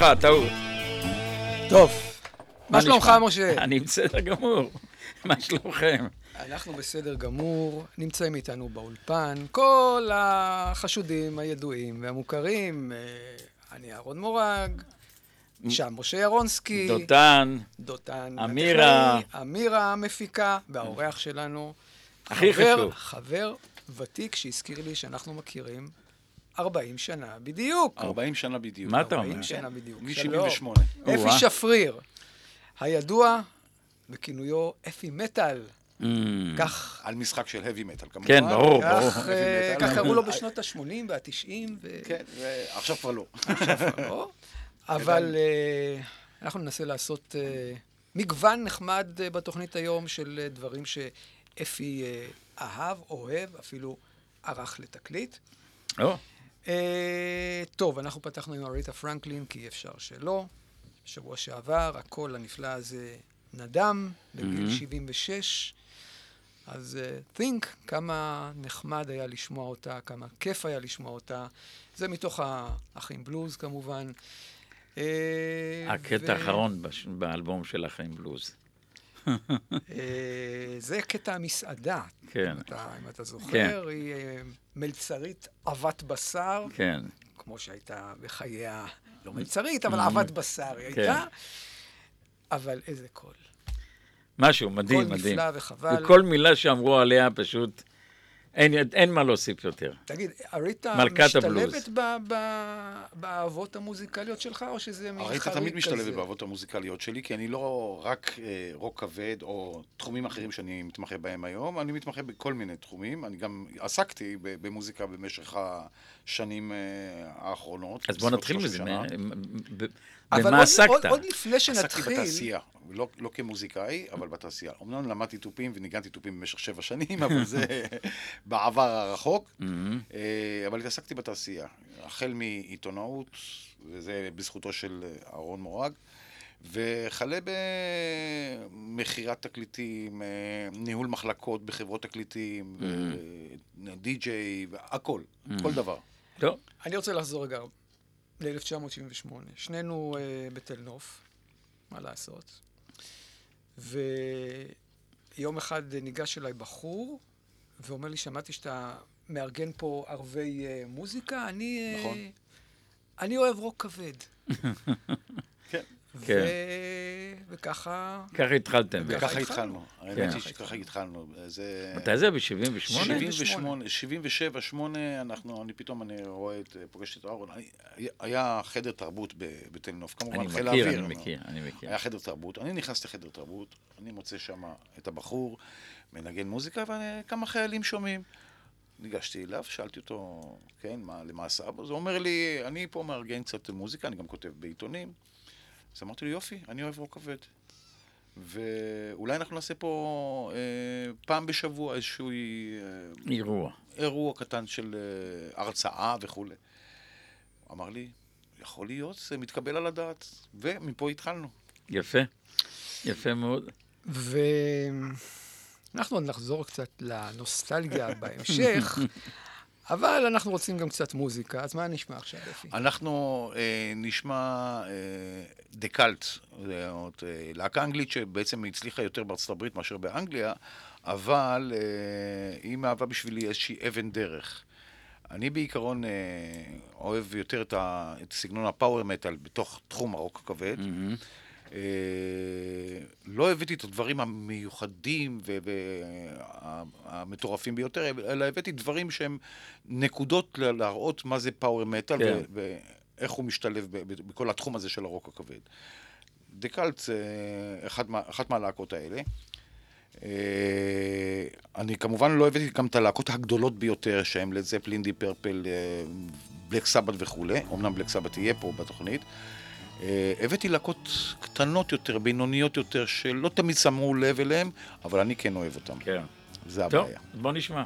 סליחה, טעות. טוב, מה שלומך, משה? אני בסדר גמור. מה שלומכם? אנחנו בסדר גמור, נמצאים איתנו באולפן כל החשודים הידועים והמוכרים, אה, אני אהרון מורג, שם משה ירונסקי, דותן, דותן, אמירה, אמירה המפיקה, והאורח שלנו, הכי חבר, חשוב, חבר ותיק שהזכיר לי שאנחנו מכירים 40 שנה בדיוק. 40 שנה בדיוק. מה אתה אומר? 40 שנה בדיוק. מ-78. אפי שפריר, הידוע בכינויו אפי מטאל. Mm. כך... על משחק של heavy metal, כמובן. כן, ברור, ברור. כך, אה, כך קראו לו בשנות ה-80 וה-90. כן, ועכשיו כבר לא. לא. אבל אה, אנחנו ננסה לעשות אה, מגוון נחמד בתוכנית היום של דברים שאפי אהב, אוהב, אפילו ערך לתקליט. או. טוב, אנחנו פתחנו עם אריתה פרנקלין, כי אי אפשר שלא. בשבוע שעבר, הקול הנפלא הזה נדם בגיל 76. אז uh, think כמה נחמד היה לשמוע אותה, כמה כיף היה לשמוע אותה. זה מתוך האחים בלוז כמובן. אה, הקטע ו- האחרון בש- באלבום שלך עם בלוז. אה, זה קטע המסעדה. כן. אם אתה, אם אתה זוכר, כן. היא אה, מלצרית עבת בשר, כן. כמו שהייתה בחייה, לא מלצרית, אבל עבת בשר היא הייתה. אבל איזה קול. משהו מדהים, קול מדהים. נפלא וחבל. וכל מילה שאמרו עליה פשוט, אין, אין מה להוסיף יותר. תגיד, אריתה. משתלבת ב- ב- באהבות המוזיקליות שלך, או שזה מין חריג אתה תמיד משתלבת כזה? באהבות המוזיקליות שלי, כי אני לא רק אה, רוק כבד או תחומים אחרים שאני מתמחה בהם היום, אני מתמחה בכל מיני תחומים. אני גם עסקתי ב- במוזיקה במשך השנים אה, האחרונות. אז בוא נתחיל 30 מזה. עוד- במה עוד- עסקת? עוד לפני עסקתי שנתחיל, בתעשייה, לא, לא כמוזיקאי, אבל בתעשייה. אמנם למדתי תופים וניגנתי תופים במשך שבע שנים, אבל זה בעבר הרחוק. מהמם. אה, אבל התעסקתי בתעשייה, החל מעיתונאות, וזה בזכותו של אה, אהרון מורג, וכלה במכירת תקליטים, אה, ניהול מחלקות בחברות תקליטים, די-ג'יי, הכל, כל דבר. טוב, אני רוצה לחזור רגע ל-1978. שנינו uh, בתל נוף, מה לעשות. ויום אחד ניגש אליי בחור, ואומר לי, שמעתי שאתה מארגן פה ערבי uh, מוזיקה, אני... אה, נכון. אני אוהב רוק כבד. כן. ו... וככה... ככה התחלתם. וככה ככה התחלנו. התחלנו, כן. האמת היא שככה התחלנו. זה... מתי זה? ב-78? 78, 77, 8, אנחנו, אני פתאום, אני רואה את, פוגש את אהרון. היה חדר תרבות בתל נוף, אני כמובן חיל האוויר. אני מכיר, אני מכיר. היה חדר תרבות, אני נכנס לחדר תרבות, אני מוצא שם את הבחור, מנגן מוזיקה, וכמה חיילים שומעים. ניגשתי אליו, שאלתי אותו, כן, מה למעשה, אז הוא אומר לי, אני פה מארגן קצת מוזיקה, אני גם כותב בעיתונים. אז אמרתי לו, יופי, אני אוהב רוק כבד. ואולי אנחנו נעשה פה אה, פעם בשבוע איזשהו אה, אירוע. אירוע קטן של אה, הרצאה וכולי. הוא אמר לי, יכול להיות, זה מתקבל על הדעת. ומפה התחלנו. יפה. יפה מאוד. ואנחנו נחזור קצת לנוסטלגיה בהמשך, אבל אנחנו רוצים גם קצת מוזיקה, אז מה נשמע עכשיו, אפי? אנחנו אה, נשמע אה, דקלט, זאת אה, להקה אנגלית שבעצם הצליחה יותר בארצות הברית מאשר באנגליה, אבל אה, היא מהווה בשבילי איזושהי אבן דרך. אני בעיקרון אה, אוהב יותר את, ה, את סגנון הפאוור מטאל בתוך תחום הרוק הכבד. מהמם. אה, לא הבאתי את הדברים המיוחדים והמטורפים ביותר, אלא הבאתי דברים שהם נקודות להראות מה זה פאוור מטאל כן. ואיך הוא משתלב בכל התחום הזה של הרוק הכבד. דקלט מה- אחת מהלהקות האלה. אה, אני כמובן לא הבאתי גם את הלהקות הגדולות ביותר, שהם לד זפלין, די פרפל, בלק סבת וכולי, אמנם בלק סבת יהיה פה בתוכנית. אה, הבאתי להקות קטנות יותר, בינוניות יותר, שלא תמיד שמו לב אליהם, אבל אני כן אוהב אותם. כן. זה טוב, הבעיה. בוא נשמע.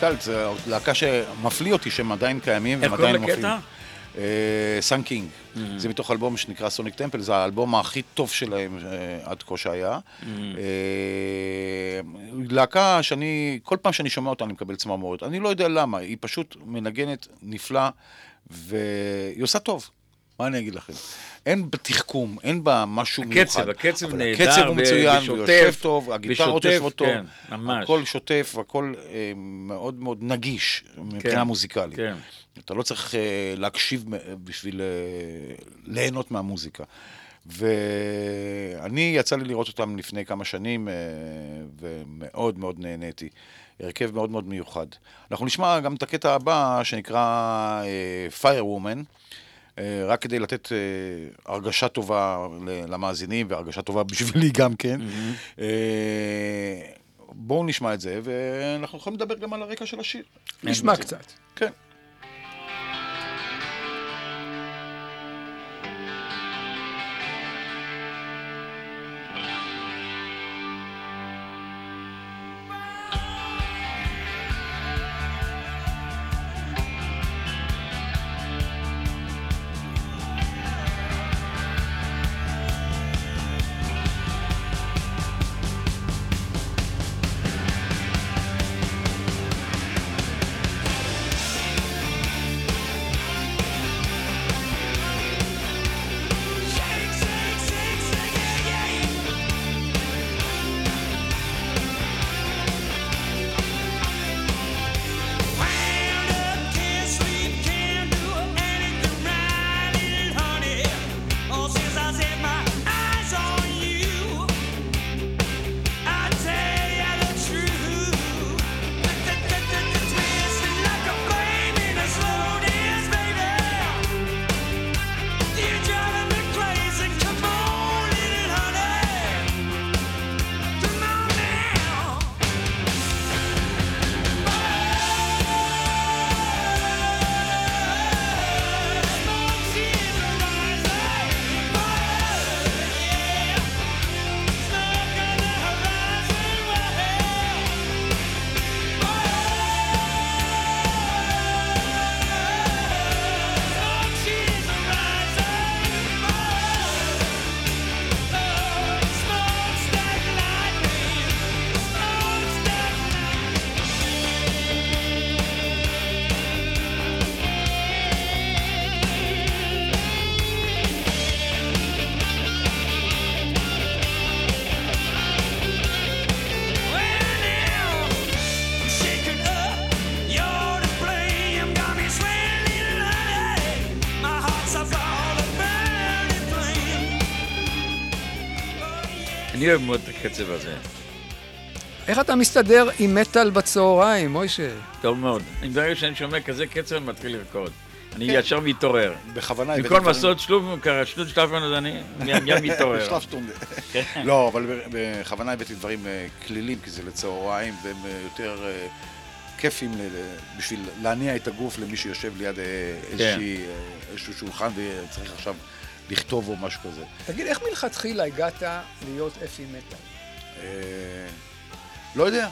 כן, זה קל, זו להקה שמפליא אותי שהם עדיין קיימים איך והם קוראים עדיין The Cult? מופיעים. Sun King. זה מתוך אלבום שנקרא Sonic Temple, זה האלבום הכי טוב שלהם אה, עד כה שהיה. אה, להקה שאני, כל פעם שאני שומע אותה אני מקבל צמרמורת. אני לא יודע למה, היא פשוט מנגנת נפלא, והיא עושה טוב. מה אני אגיד לכם? אין בה תחכום, אין בה משהו מיוחד. הקצב, הקצב נהדר, הקצב הוא מצוין, הוא יושב טוב, הגיטרות יושבות טוב. כן, ממש. הכל שוטף, הכל אה, מאוד מאוד נגיש מבחינה כן, מוזיקלית. כן. אתה לא צריך אה, להקשיב בשביל אה, ליהנות מהמוזיקה. ואני, יצא לי לראות אותם לפני כמה שנים, אה, ומאוד מאוד נהניתי. הרכב מאוד מאוד מיוחד. אנחנו נשמע גם את הקטע הבא, שנקרא אה, Fire Woman. אה, רק כדי לתת אה, הרגשה טובה למאזינים, והרגשה טובה בשבילי גם כן. אה, בואו נשמע את זה, ואנחנו יכולים לדבר גם על הרקע של השיר. נשמע קצת. כן. אני אוהב מאוד את הקצב הזה. איך אתה מסתדר עם מטאל בצהריים, מוישה? טוב מאוד. אני ברגע שאני שומע כזה קצב, אני מתחיל לרקוד. אני ישר מתעורר. בכוונה במקום לעשות שלוב, שטות שלפן, אז אני מיד מתעורר. שלב שטונדה. לא, אבל בכוונה הבאתי דברים אה, כלילים, כי זה לצהריים, והם אה, יותר אה, כיפים בשביל להניע את הגוף למי שיושב ליד אה, איזשהו שולחן וצריך עכשיו לכתוב או משהו כזה. תגיד, איך מלכתחילה הגעת להיות אפי מטאל? אה, לא יודע,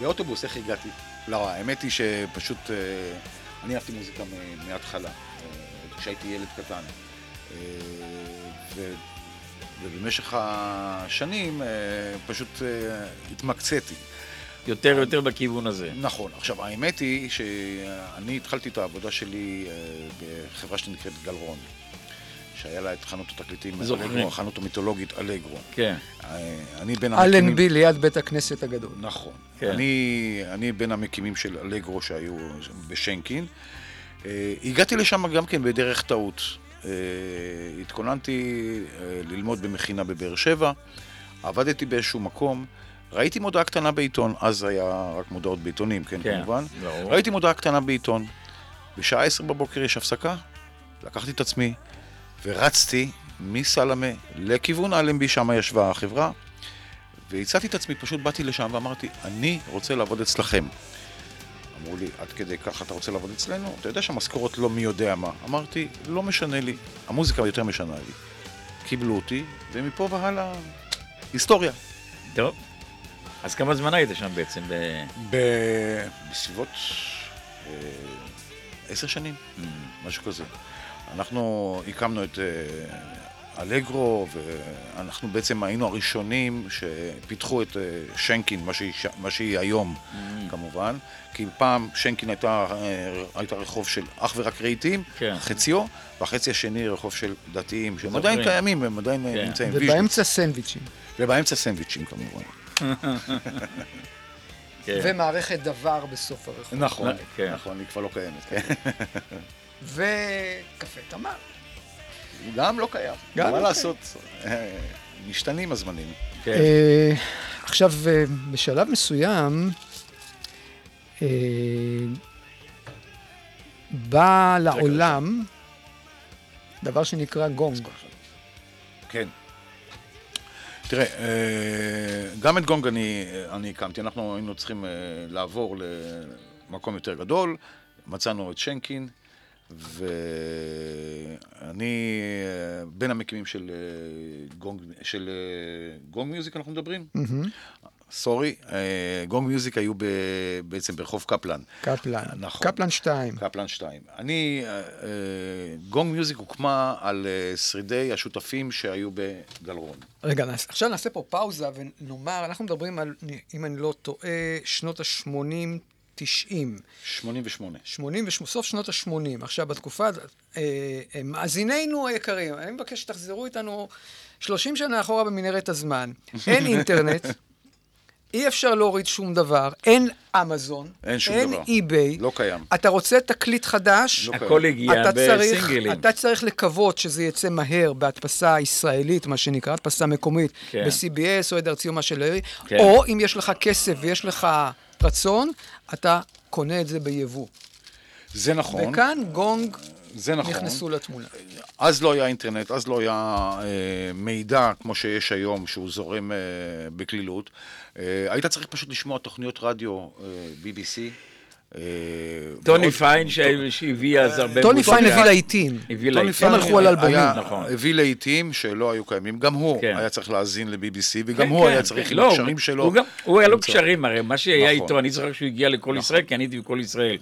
באוטובוס, איך הגעתי? לא, האמת היא שפשוט, אה, אני אהבתי מוזיקה מההתחלה, אה, כשהייתי ילד קטן. ו- ובמשך השנים פשוט התמקצעתי. יותר יותר בכיוון הזה. נכון. עכשיו, האמת היא שאני התחלתי את העבודה שלי בחברה שנקראת גלרון, שהיה לה את חנות התקליטים. אלגרו, החנות המיתולוגית אלגרו. כן. אה, אני בין המקימים... אלנבי ליד בית הכנסת הגדול. נכון. כן. אני, אני בין המקימים של אלגרו שהיו בשנקין. אה, הגעתי לשם גם כן בדרך טעות. אה, התכוננתי אה, ללמוד במכינה בבאר שבע, עבדתי באיזשהו מקום, ראיתי מודעה קטנה בעיתון, אז היה רק מודעות בעיתונים, כן, כן, כמובן. ברור. ראיתי מודעה קטנה בעיתון, בשעה עשר בבוקר יש הפסקה, לקחתי את עצמי ורצתי מסלמה לכיוון אלנבי, שם ישבה החברה, והצעתי את עצמי, פשוט באתי לשם ואמרתי, אני רוצה לעבוד אצלכם. אמרו לי, עד כדי כך אתה רוצה לעבוד אצלנו? אתה יודע שהמשכורת לא מי יודע מה. אמרתי, לא משנה לי, המוזיקה יותר משנה לי. קיבלו אותי, ומפה והלאה, היסטוריה. טוב. אז כמה זמן היית שם בעצם? ב- ב- בסביבות אה, עשר שנים, Mm. משהו כזה. אנחנו הקמנו את אה, אלגרו, ואנחנו בעצם היינו הראשונים שפיתחו את אה, שנקין, מה שהיא, ש- מה שהיא היום, Mm. כמובן. כי פעם שנקין הייתה, אה, הייתה רחוב של אך ורק רהיטים, כן. חציו, והחצי השני רחוב של דתיים, שהם זוכרים. עדיין קיימים, הם עדיין כן. נמצאים. ובאמצע סנדוויצ'ים. ובאמצע סנדוויצ'ים כמובן. כן. ומערכת דבר בסוף הרחוב. נכון, כן. נכון, היא כבר לא קיימת, כן. וקפה תמר. גם לא קיים. גם מה לא לעשות? אה, משתנים הזמנים. כן. אה, עכשיו, אה, בשלב מסוים, אה, בא לעולם דבר שנקרא גונג. כן. תראה, אה, גם את גונג אני, אני הקמתי, אנחנו היינו צריכים לעבור למקום יותר גדול, מצאנו את שנקין, ואני אה, בין המקימים של אה, גונג, של אה, גונג מיוזיק אנחנו מדברים? סורי, אה, גונג מיוזיק היו ב, בעצם ברחוב קפלן. קפלן. נכון. קפלן 2. קפלן 2. אני, גונג מיוזיק הוקמה על שרידי השותפים שהיו בגלרון. רגע, עכשיו נעשה פה פאוזה ונאמר, אנחנו מדברים על, אם אני לא טועה, שנות ה-80, 90. 88. 80 וסוף שנות ה-80. עכשיו, בתקופה, אה, אה, מאזינינו היקרים, אני מבקש שתחזרו איתנו 30 שנה אחורה במנהרת הזמן. אין אינטרנט, אי אפשר להוריד שום דבר, אין אמזון, אין שום אין דבר. אי-ביי. לא קיים. אתה רוצה תקליט חדש, לא הכל הגיע אתה צריך, בסינגלים. אתה צריך לקוות שזה יצא מהר בהדפסה ישראלית, מה שנקרא, הדפסה מקומית, כן. ב-CBS או עד ארצי או מה שלא יהיה, כן. או אם יש לך כסף ויש לך רצון, אתה קונה את זה ביבוא. זה נכון, וכאן גונג זה נכון. נכנסו לתמונה. אז לא היה אינטרנט, אז לא היה אה, מידע כמו שיש היום, שהוא זורם אה, בקלילות. אה, היית צריך פשוט לשמוע תוכניות רדיו, אה, BBC. אה, טוני פיין שהביא אז הרבה... טוני. פיין הביא להיטים. הביא טוני להיטים. פיין הם הלכו על אלבומים. נכון. הביא לעיתים שלא היו קיימים. גם הוא כן. היה צריך להאזין ל-BBC, וגם כן, הוא כן, היה צריך. עם לא, הקשרים שלו. הוא היה לו. קשרים, הרי מה שהיה נכון. איתו, אני זוכר שהוא הגיע לכל ישראל, כי אני הייתי בכל ישראל.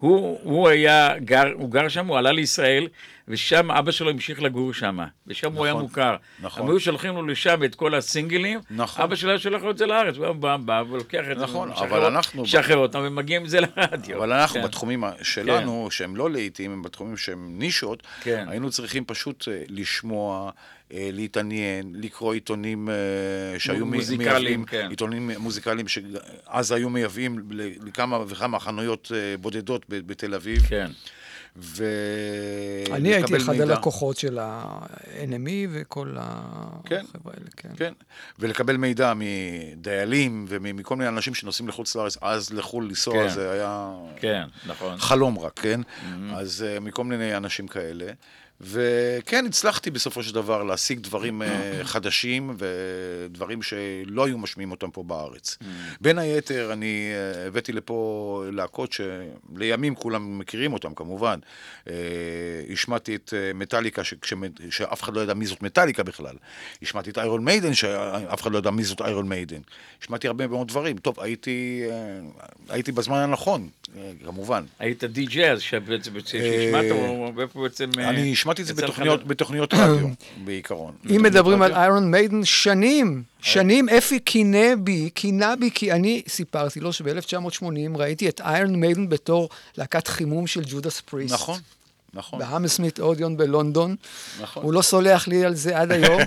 הוא גר שם, הוא עלה לישראל, ושם אבא שלו המשיך לגור שם, ושם הוא היה נכון, מוכר. נכון. הם היו שולחים לו לשם את כל הסינגלים, נכון. אבא שלו היה שולח לו את זה לארץ, הוא היה בא, בא ולוקח את זה, נכון, אבל אותם- אנחנו- משחרר אותם ומגיע עם זה לרדיו. אבל אנחנו כן. בתחומים שלנו, שהם לא לעיתים, הם בתחומים שהם נישות, כן. היינו צריכים פשוט אה, לשמוע, אה, להתעניין, לקרוא עיתונים אה, שהיו מוזיקליים, מייבאים, כן. עיתונים מוזיקליים שאז היו מייבאים לכמה וכמה חנות אה, בודדות בתל אביב. כן. ו... אני הייתי אחד מידע. הלקוחות של ה-NME וכל כן. החבר'ה האלה, כן. כן, ולקבל מידע מדיילים ומכל מיני אנשים שנוסעים לחוץ לארץ, אז לחו"ל לנסוע, כן. זה היה כן, נכון. חלום רק, כן? אז uh, מכל מיני אנשים כאלה. וכן, הצלחתי בסופו של דבר להשיג דברים uh, חדשים ודברים שלא היו משמיעים אותם פה בארץ. בין היתר, אני uh, הבאתי לפה להקות שלימים כולם מכירים אותם, כמובן. Uh, השמעתי את מטאליקה, שאף אחד לא ידע מי זאת מטאליקה בכלל. השמעתי את איירון מיידן, שאף אחד לא ידע מי זאת איירון מיידן. השמעתי הרבה מאוד דברים. טוב, הייתי, הייתי בזמן הנכון, כמובן. היית די-ג'יי אז שבעצם שהשמעת, או איפה בעצם... אה, אני השמעתי את זה בתוכניות, רדיו, בעיקרון. אם מדברים על. איירון מיידן, שנים, שנים, אפי קינא בי, קינא בי, כי אני סיפרתי לו שב-1980 ראיתי את איירון מיידן בתור להקת חימום של ג'ודס פריסט. נכון, נכון. בהאמסמית אודיון בלונדון. נכון. הוא לא סולח לי על זה עד היום.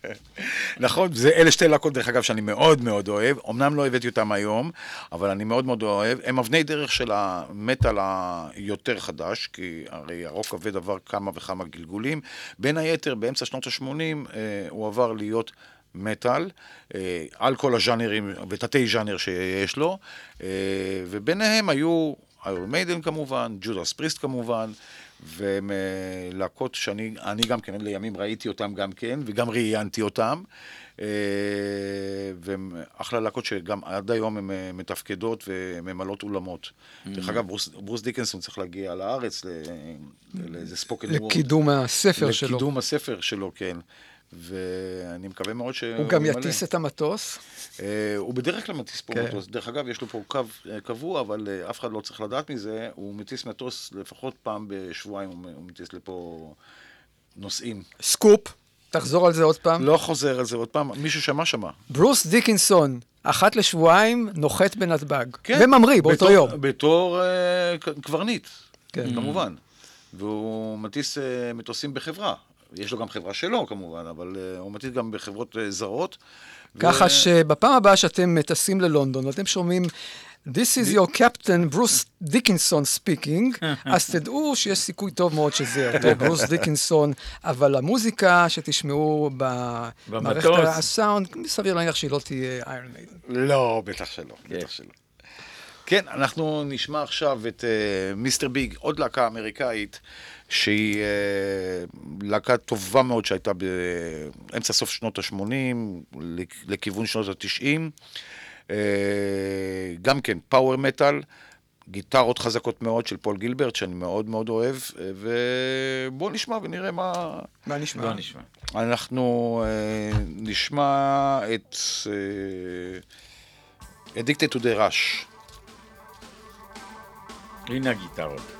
נכון, זה אלה שתי להקות, דרך אגב, שאני מאוד מאוד אוהב. אמנם לא הבאתי אותם היום, אבל אני מאוד מאוד אוהב. הם אבני דרך של המטאל היותר חדש, כי הרי הרוק כבד עבר כמה וכמה גלגולים. בין היתר, באמצע שנות ה-80, אה, הוא עבר להיות... מטאל, אה, על כל הז'אנרים ותתי ז'אנר שיש לו, אה, וביניהם היו איירון מיידן כמובן, ג'ודס פריסט כמובן, והם אה, להקות שאני אני גם כן לימים ראיתי אותם גם כן, וגם ראיינתי אותם, אה, והם אחלה להקות שגם עד היום הן אה, מתפקדות וממלאות אולמות. דרך אגב, ברוס, דיקנסון צריך להגיע לארץ לאיזה ספוקן לקידום הספר שלו. לקידום הספר שלו, כן. ואני מקווה מאוד שהוא הוא גם ימלא. יטיס את המטוס. אה, הוא בדרך כלל מטיס פה כן. מטוס. דרך אגב, יש לו פה קו אה, קבוע, אבל אה, אף אחד לא צריך לדעת מזה. הוא מטיס מטוס לפחות פעם בשבועיים, הוא מטיס לפה נוסעים. סקופ, תחזור על זה עוד פעם. לא חוזר על זה עוד פעם, מישהו שמע שמע. ברוס דיקינסון, אחת לשבועיים, נוחת בנתב"ג. כן. וממריא באותו בתור- יום. בתור ק- קברניט, כן. כמובן. והוא מטיס אה, מטוסים בחברה. יש לו גם חברה שלו כמובן, אבל אה, הוא מטיס גם בחברות אה, זרות. ו- ככה שבפעם הבאה שאתם טסים ללונדון ואתם שומעים This is your captain, ברוס דיקינסון speaking, אז תדעו שיש סיכוי טוב מאוד שזה אותו ברוס דיקינסון, אבל המוזיקה שתשמעו במערכת. הסאונד, סביר להניח שהיא לא תהיה איירון מיידן. לא, בטח שלא, בטח שלא. כן, אנחנו נשמע עכשיו את אה, מיסטר ביג, עוד להקה אמריקאית, שהיא אה, להקה טובה מאוד שהייתה באמצע סוף שנות ה-80, לכיוון שנות ה-90. אה, גם כן, power metal, גיטרות חזקות מאוד של פול גילברט, שאני מאוד מאוד אוהב, אה, ובואו נשמע ונראה מה... מה נשמע? בוא נשמע. אנחנו נשמע את Addicted to the Rush. הנה הגיטרות.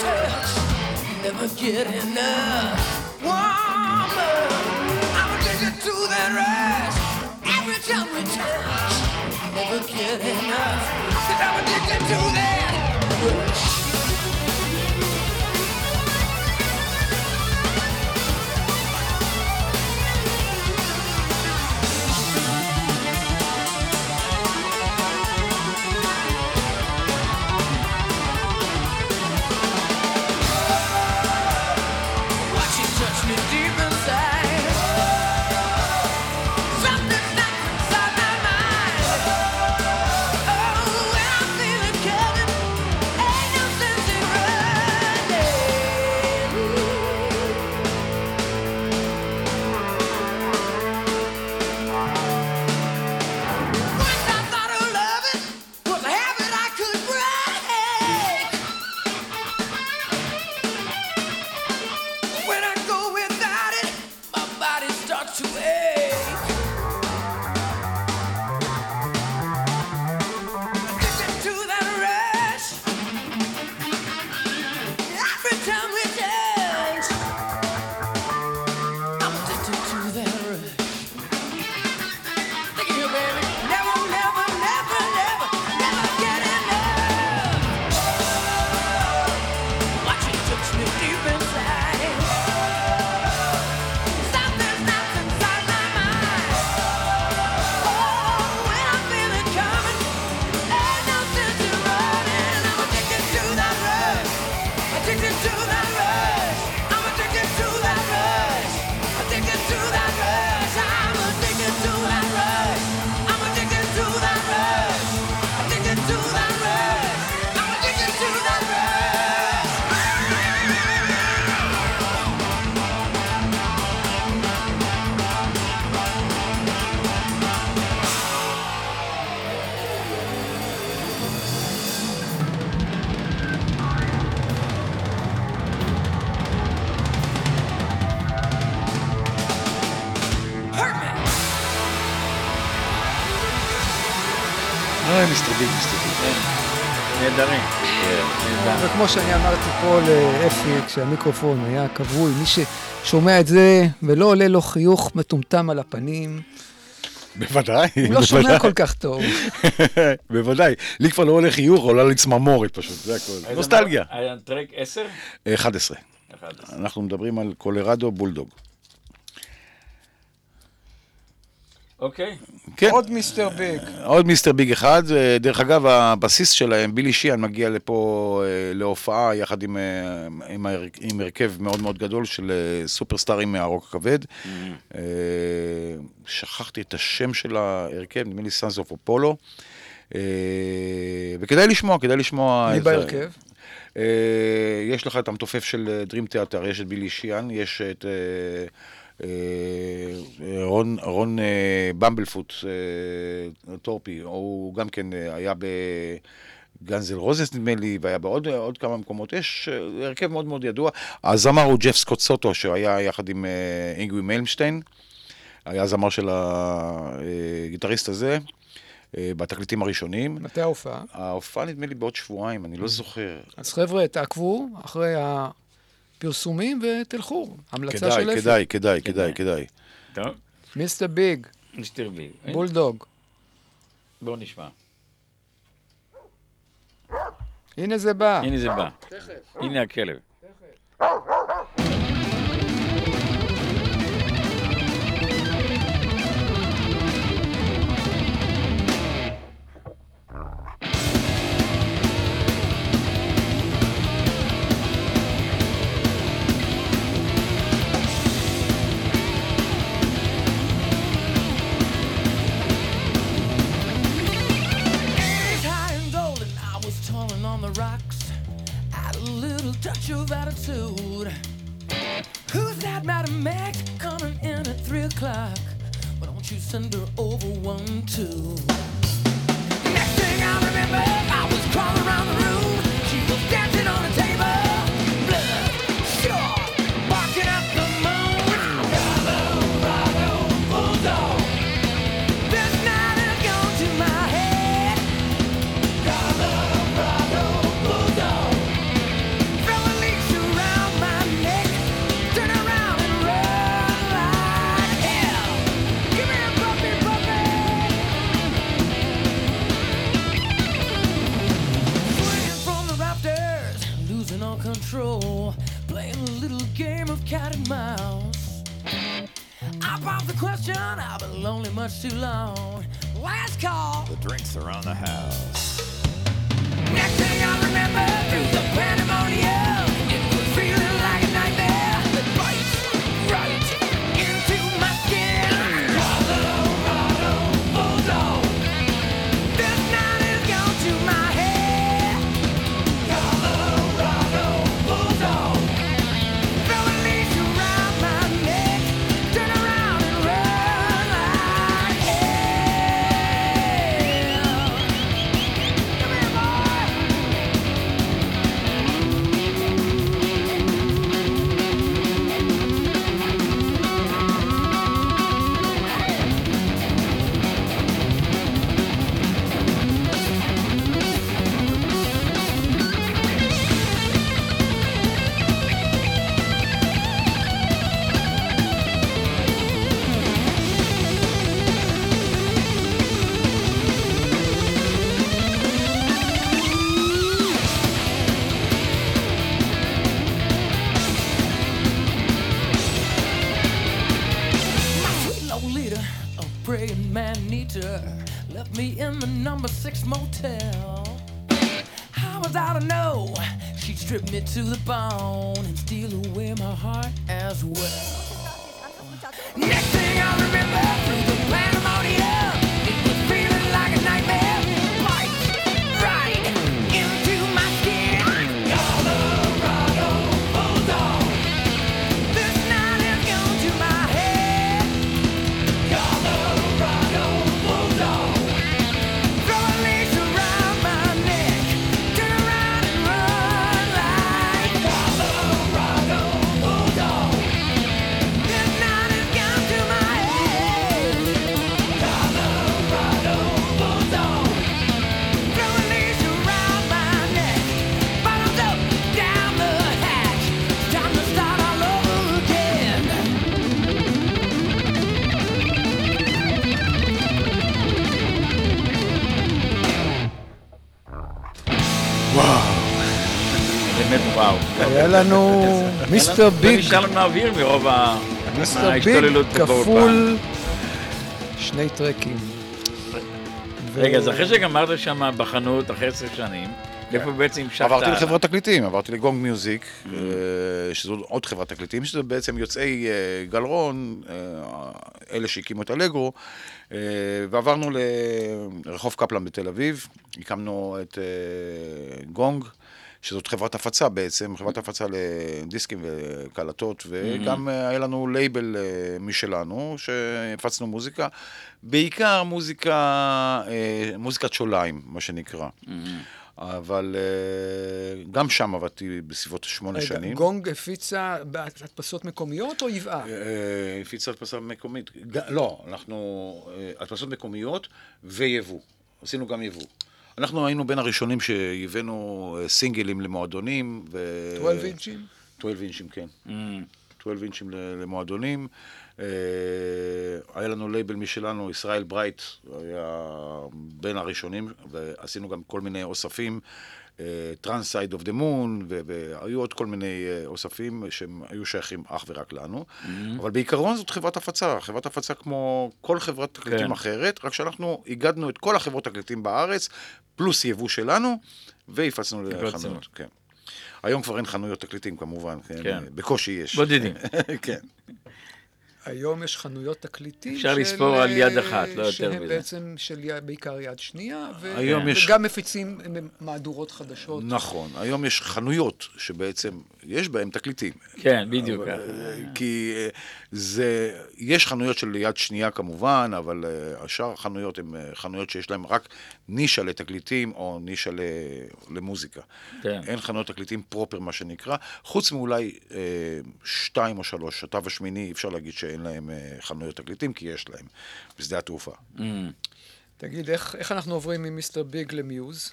Touch, never get enough. Woman, I'm addicted to that rush. Every time we touch, never get enough. i I'm addicted to that rush. וכמו שאני אמרתי פה לאפי, כשהמיקרופון היה כבוי, מי ששומע את זה ולא עולה לו חיוך מטומטם על הפנים, בוודאי. הוא לא שומע. כל כך טוב. בוודאי. לי כבר לא עולה חיוך, עולה לי צמרמורת פשוט, זה. איזה נוסטלגיה. היה track 10? 11. 11. אנחנו מדברים על Colorado Bulldog. אוקיי. כן. עוד מיסטר ביג. עוד מיסטר ביג אחד, אה, דרך אגב, הבסיסט שלהם, בילי שיאן, מגיע לפה אה, להופעה יחד עם, אה, עם, עם הרכב מאוד מאוד גדול של סופרסטארים מהרוק הכבד. אה, שכחתי את השם של ההרכב, נדמה לי סאנס אוף אפולו. וכדאי לשמוע, כדאי לשמוע... מי. בהרכב? יש לך את המתופף של דרים תיאטר, יש את בילי שיאן, יש את רון, רון אה, במבלפוט, אה, טורפי, הוא גם כן אה, היה בגאנז אנד רוזס נדמה לי, והיה בעוד עוד כמה מקומות. יש אה, הרכב מאוד מאוד ידוע. הזמר הוא ג'ף סקוט סוטו, שהיה יחד עם אה, אינגווי מלמשטיין, היה הזמר של הגיטריסט הזה. אה, בתקליטים הראשונים. מתי ההופעה? ההופעה נדמה לי בעוד שבועיים, אני לא זוכר. אז חבר'ה, תעקבו אחרי הפרסומים ותלכו. המלצה של כדאי, אפי. כדאי, כדאי, כדאי, כדאי. טוב, מיסטר ביג, מיסטר ביג. Bulldog. בואו נשמע. הנה זה בא. הנה זה בא. הנה הכלב. Of attitude. Who's that Madam Max coming in at three o'clock? Why don't you send her over one, two? Next thing I remember, I too long. Last call. The drinks are on the house. She'd strip me to the bone and steal away my heart as well? Next thing I remember, through the pandemonium, היה לנו מיסטר ביג, נשאר לנו האוויר מרוב ה- מיסטר ביג ההשתוללות פה באולפן. כפול שני טרקים. רגע, אז אחרי שגמרת שם בחנות, אחרי עשר שנים, איפה בעצם המשכת? עברתי לחברת תקליטים, עברתי לגונג מיוזיק, אה, שזו עוד חברת תקליטים, שזה בעצם יוצאי אה, גלרון, אה, אלה שהקימו את אלגרו, אה, ועברנו לרחוב קפלן בתל אביב, הקמנו את גונג. שזאת חברת הפצה בעצם, חברת הפצה לדיסקים וקלטות, וגם אה, היה לנו לייבל אה, משלנו, שהפצנו מוזיקה, בעיקר מוזיקה, אה, מוזיקת שוליים, מה שנקרא. אבל גם שם עבדתי בסביבות שמונה שנים. גונג הפיצה בהדפסות מקומיות או? אה, הפיצה הדפסה מקומית. לא, אנחנו... הדפסות מקומיות ויבוא. עשינו גם יבוא. אנחנו היינו בין הראשונים שהבאנו אה, סינגלים למועדונים. ו... 12 אינצ'ים? 12 אינצ'ים, כן. אממ. 12 אינצ'ים למועדונים. אה, היה לנו לייבל משלנו, ישראל ברייט היה בין הראשונים, ועשינו גם כל מיני אוספים, Trance Side of the Moon, והיו עוד כל מיני אה, אוספים שהם היו שייכים אך ורק לנו. אבל בעיקרון זאת חברת הפצה, חברת הפצה כמו כל חברת תקליטים כן. אחרת, רק שאנחנו איגדנו את כל החברות תקליטים בארץ, פלוס יבוא שלנו, והפצנו הפצנו. לחנויות. כן. היום כבר אין חנויות תקליטים כמובן, כן, כן. בקושי יש. בודדים. כן. היום יש חנויות תקליטים אפשר של, לספור על יד אה, אחת, לא יותר שהם מזה. בעצם של יד, בעיקר יד שנייה, ו... היום יש- וגם מפיצים אה, מהדורות חדשות. נכון, היום יש חנויות שבעצם יש בהן תקליטים. כן, בדיוק. אבל, אה, כי אה, זה, יש חנויות של יד שנייה כמובן, אבל אה, השאר החנויות הן חנויות שיש להן רק נישה לתקליטים או נישה למוזיקה. כן. אין חנויות תקליטים פרופר, מה שנקרא, חוץ מאולי אה, שתיים או שלוש, התו השמיני, אי אפשר להגיד שאין להם חנויות תקליטים, כי יש להם, בשדה התעופה. Mm. תגיד, איך, איך אנחנו עוברים ממיסטר ביג למיוז?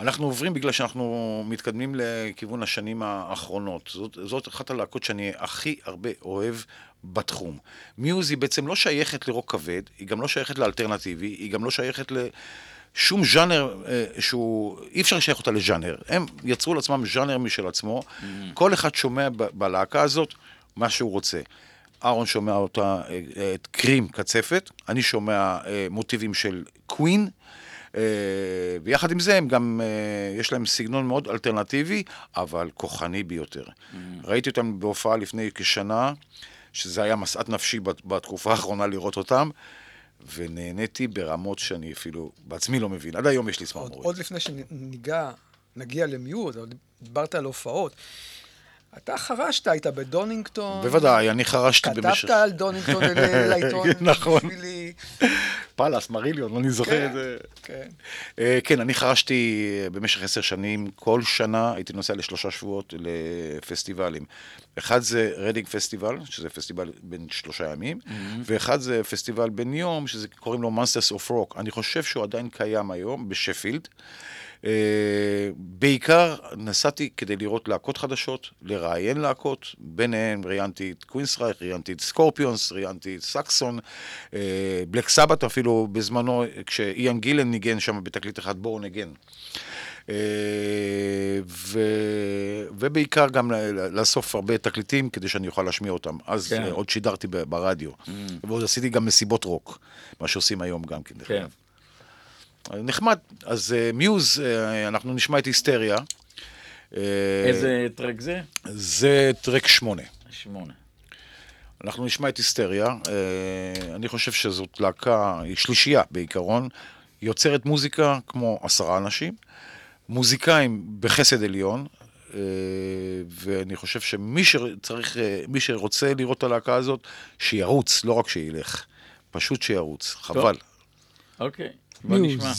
אנחנו עוברים בגלל שאנחנו מתקדמים לכיוון השנים האחרונות. זאת, זאת אחת הלהקות שאני הכי הרבה אוהב בתחום. מיוז היא בעצם לא שייכת לרוק כבד, היא גם לא שייכת לאלטרנטיבי, היא גם לא שייכת לשום ז'אנר אה, שהוא, אי אפשר לשייך אותה לז'אנר. הם יצרו לעצמם ז'אנר משל עצמו, כל אחד שומע ב- בלהקה הזאת מה שהוא רוצה. אהרון שומע אותה, אה, אה, את קרים קצפת, אני שומע אה, מוטיבים של קווין, ויחד עם זה הם גם, אה, יש להם סגנון מאוד אלטרנטיבי, אבל כוחני ביותר. ראיתי אותם בהופעה לפני כשנה, שזה היה משאת נפשי בת- בתקופה האחרונה לראות אותם, ונהניתי ברמות שאני אפילו בעצמי לא מבין. עד היום יש לי עוד, צמרמורת. עוד לפני שניגע, נגיע אבל דיברת על הופעות. אתה חרשת, היית בדונינגטון. בוודאי, אני חרשתי כתבת במשך... על דונינגטון לעיתון. נכון. בשבילי. פאלאס, מריליון, אני זוכר כן, את זה. כן. אה, כן, אני חרשתי במשך עשר שנים, כל שנה הייתי נוסע לשלושה שבועות לפסטיבלים. אחד זה רדינג פסטיבל, שזה פסטיבל בן שלושה ימים, ואחד זה פסטיבל בן יום, שזה קוראים לו Monsters of Rock. אני חושב שהוא עדיין קיים היום בשפילד. אה, בעיקר נסעתי כדי לראות להקות חדשות, לראיין להקות, ביניהן ראיינתי את קווינסרייך, ראיינתי את סקורפיונס, ראיינתי את סקסון, בלק סבת אפילו בזמנו, כשאיאן גילן ניגן שם בתקליט אחד, בואו נגן. Uh, ו... ובעיקר גם לאסוף הרבה תקליטים כדי שאני אוכל להשמיע אותם. אז כן. עוד שידרתי ברדיו. Mm. ועוד עשיתי גם מסיבות רוק, מה שעושים היום גם כן. דרך כן. אגב. נחמד. אז אה, מיוז, אה, אנחנו נשמע את היסטריה. אה, איזה טרק זה? זה טרק שמונה. שמונה. אנחנו נשמע את היסטריה. אה, אני חושב שזאת להקה, היא שלישייה בעיקרון, יוצרת מוזיקה כמו עשרה אנשים, מוזיקאים בחסד עליון, אה, ואני חושב שמי שצריך, אה, מי שרוצה לראות את הלהקה הזאת, שירוץ, לא רק שילך. פשוט שירוץ, חבל. אוקיי, בוא נשמע.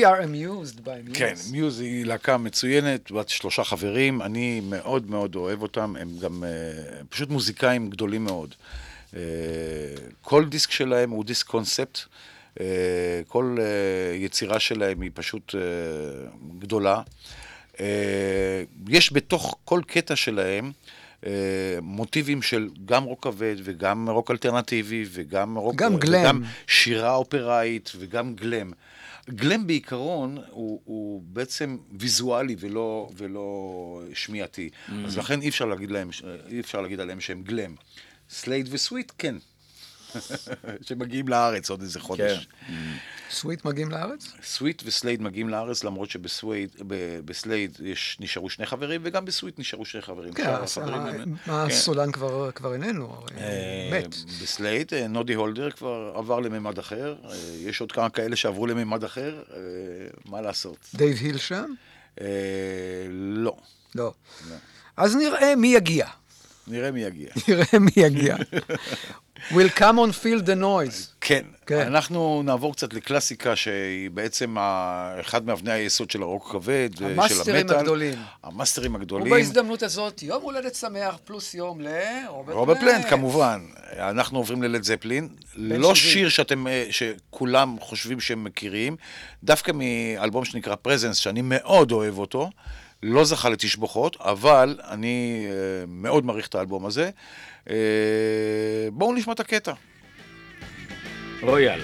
We are amused by Muse. כן, מיוז היא להקה מצוינת, בת שלושה חברים, אני מאוד מאוד אוהב אותם, הם גם אה, פשוט מוזיקאים גדולים מאוד. אה, כל דיסק שלהם הוא דיסק קונספט, אה, כל יצירה שלהם היא פשוט גדולה. יש בתוך כל קטע שלהם מוטיבים של גם רוק כבד וגם רוק אלטרנטיבי וגם רוק... גם glam. וגם שירה אופראית וגם glam. glam בעיקרון הוא, הוא בעצם ויזואלי ולא, ולא שמיעתי, אממ. אז לכן אי אפשר, להגיד להם, אי אפשר להגיד עליהם שהם glam. סלייד וסוויט, כן. שמגיעים לארץ עוד איזה חודש. כן. סוויט מגיעים לארץ? סוויט וסלייד מגיעים לארץ, למרות שבסלייד נשארו שני חברים, וגם בסוויט נשארו שני חברים. כן, שאר אז החברים ה- הם- מה, כן. הסולן כבר איננו, אה, מת. בסלייד, אה, נודי הולדר כבר עבר לממד אחר, אה, יש עוד כמה כאלה שעברו לממד אחר, מה לעשות? דייב היל שם? אה, לא, לא. אז נראה מי יגיע. נראה מי יגיע. נראה מי יגיע. Will come on feel the noise. כן, כן. אנחנו נעבור קצת לקלאסיקה שהיא בעצם אחד מאבני היסוד של הרוק הכבד, של המאסטרים המטאל. הגדולים. המאסטרים הגדולים. ובהזדמנות הזאת, יום הולדת שמח פלוס יום לרוברט רוברט פלנט, כמובן. אנחנו עוברים ללד זפלין. לא 70. שיר שאתם, אה, שכולם חושבים שהם מכירים, דווקא מאלבום שנקרא פרזנס, שאני מאוד אוהב אותו. לא זכה לתשבחות, אבל אני אה, מאוד מעריך את האלבום הזה. אה, בואו נשמע את הקטע. רויאל.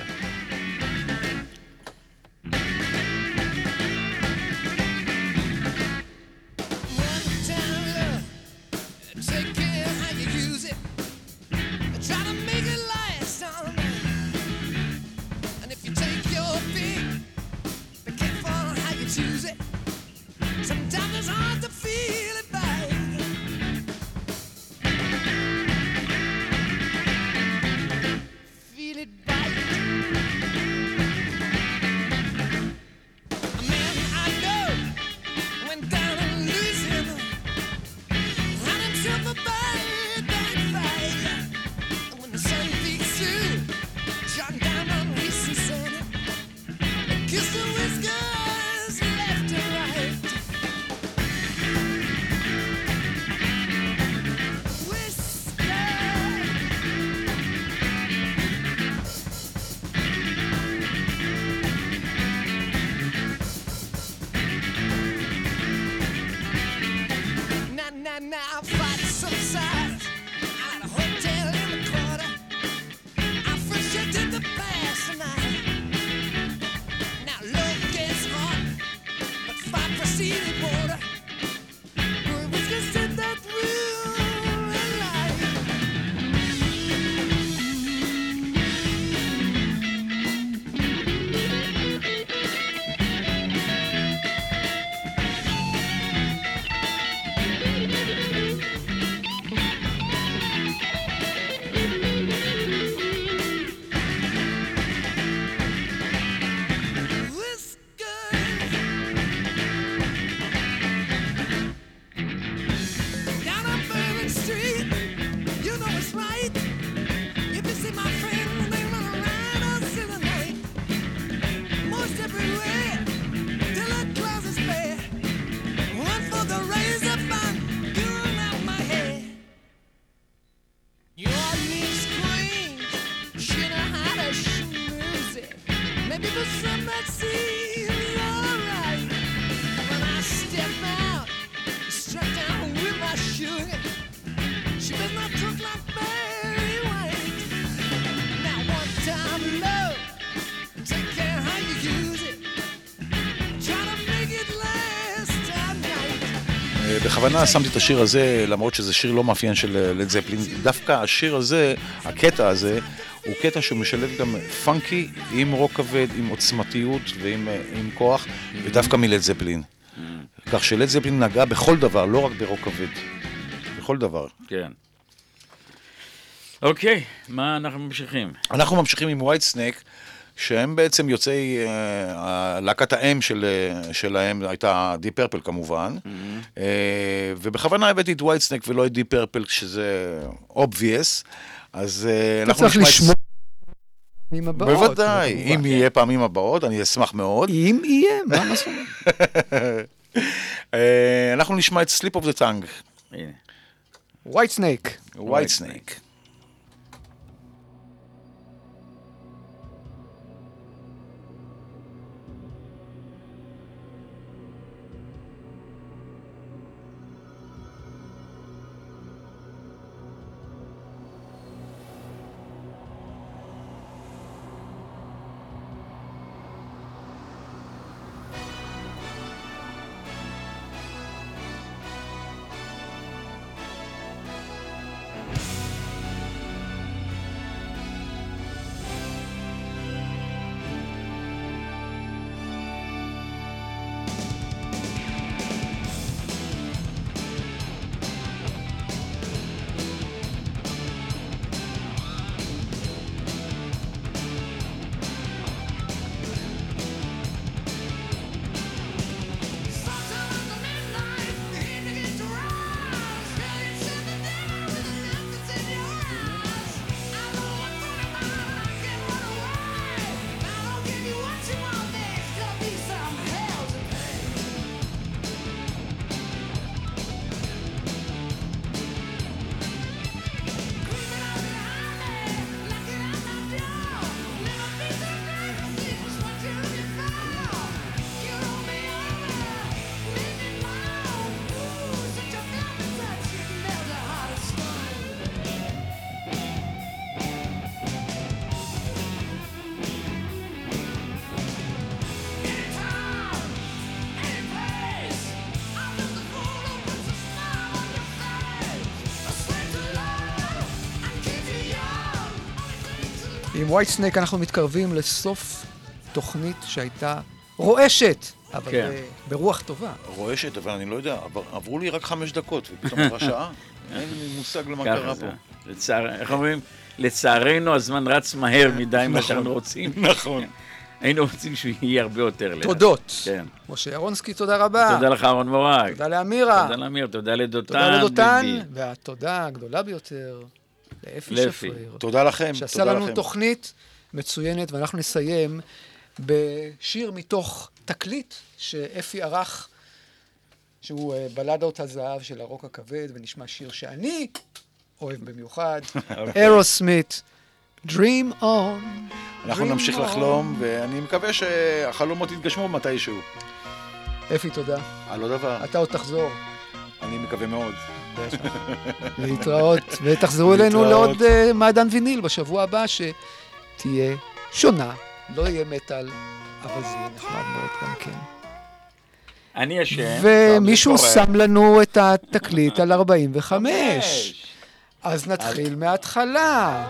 בכוונה שמתי את השיר הזה, למרות שזה שיר לא מאפיין של לד זפלין, דווקא השיר הזה, הקטע הזה, הוא קטע שמשלב גם פאנקי עם רוק כבד, עם עוצמתיות ועם אה, עם כוח, ודווקא מלד זפלין. כך שלד זפלין נגע בכל דבר, לא רק ברוק כבד. בכל דבר. כן. אוקיי, מה אנחנו ממשיכים? אנחנו ממשיכים עם ווייט סנק, שהם בעצם יוצאי, אה, להקת האם של, אה, שלהם הייתה די פרפל כמובן, אה, ובכוונה הבאתי את ווייט סנייק ולא את די פרפל, שזה obvious, אז אה, אתה אנחנו צריך נשמע את- לשמור בפעמים הבאות. בוודאי, כמובן. אם יהיה פעמים הבאות, אני אשמח מאוד. אם יהיה, מה מה זאת אומרת? אה, אנחנו נשמע את Slip of the Tongue, הנה. ווייט סנייק. White Snake. עם ווייט סנייק אנחנו מתקרבים לסוף תוכנית שהייתה רועשת, אבל כן. ב- ברוח טובה. רועשת, אבל אני לא יודע, עבר- עברו לי רק חמש דקות, ופתאום עברה שעה. אין לי מושג למה קרה זה. פה. לצער, איך אומרים? לצערנו הזמן רץ מהר מדי מה נכון. שאנחנו רוצים. נכון. היינו רוצים שהוא יהיה הרבה יותר לאט. תודות. כן. משה ירונסקי, תודה רבה. תודה לך, אהרון מורג. תודה לאמירה. תודה לאמיר, תודה לדותן. תודה לדותן. והתודה הגדולה ביותר לאפי לאפי. שפריר. תודה לכם, שעשה תודה לנו לכם. תוכנית מצוינת, ואנחנו נסיים בשיר מתוך תקליט שאפי ערך, שהוא אה, בלדות הזהב של הרוק הכבד, ונשמע שיר שאני אוהב במיוחד, אוקיי. אירוסמית, Dream On. אנחנו Dream נמשיך On. לחלום, ואני מקווה שהחלומות יתגשמו מתישהו. אפי, תודה. על לא דבר, אתה עוד תחזור. אני מקווה מאוד. להתראות, ותחזרו אלינו. לעוד uh, מעדן ויניל בשבוע הבא, שתהיה שונה, לא יהיה מטאל, אבל זה יהיה נחמד מאוד גם כן. אני אשם. ומישהו. שם לנו את התקליט על 45. אז נתחיל מההתחלה.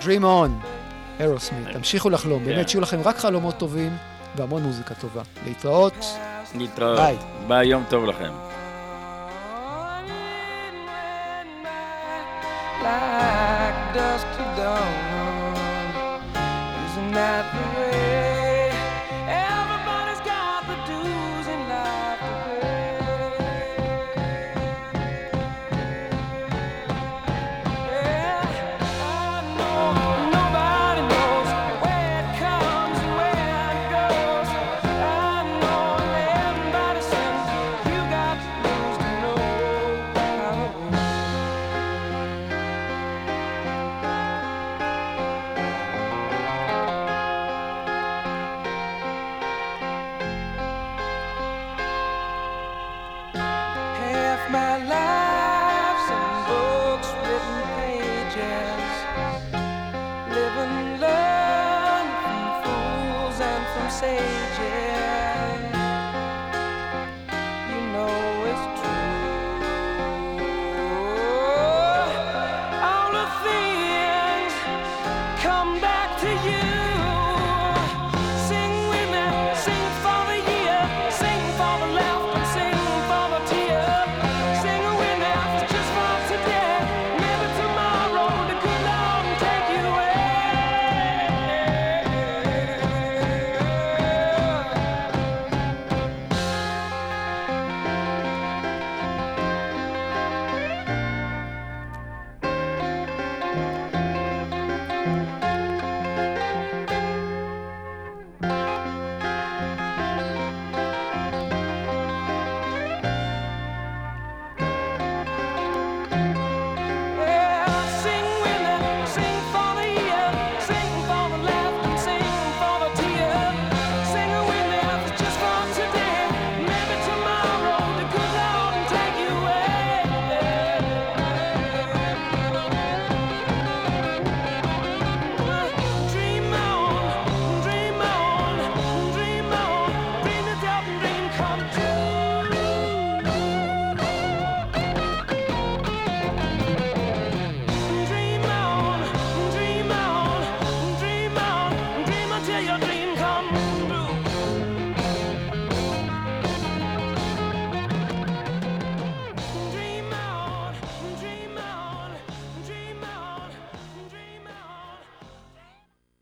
Dream on, אירוסמית, תמשיכו לחלום, כן. באמת שיהיו לכם רק חלומות טובים והמון מוזיקה טובה. להתראות. להתראות. ביי. ביי, יום טוב לכם. Like dusk to dawn. Isn't that